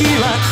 tequila.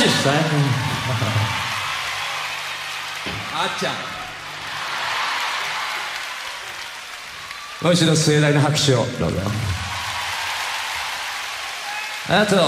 ですか？あっちゃん。もう一度盛大な拍手を。どうぞ。ありがとう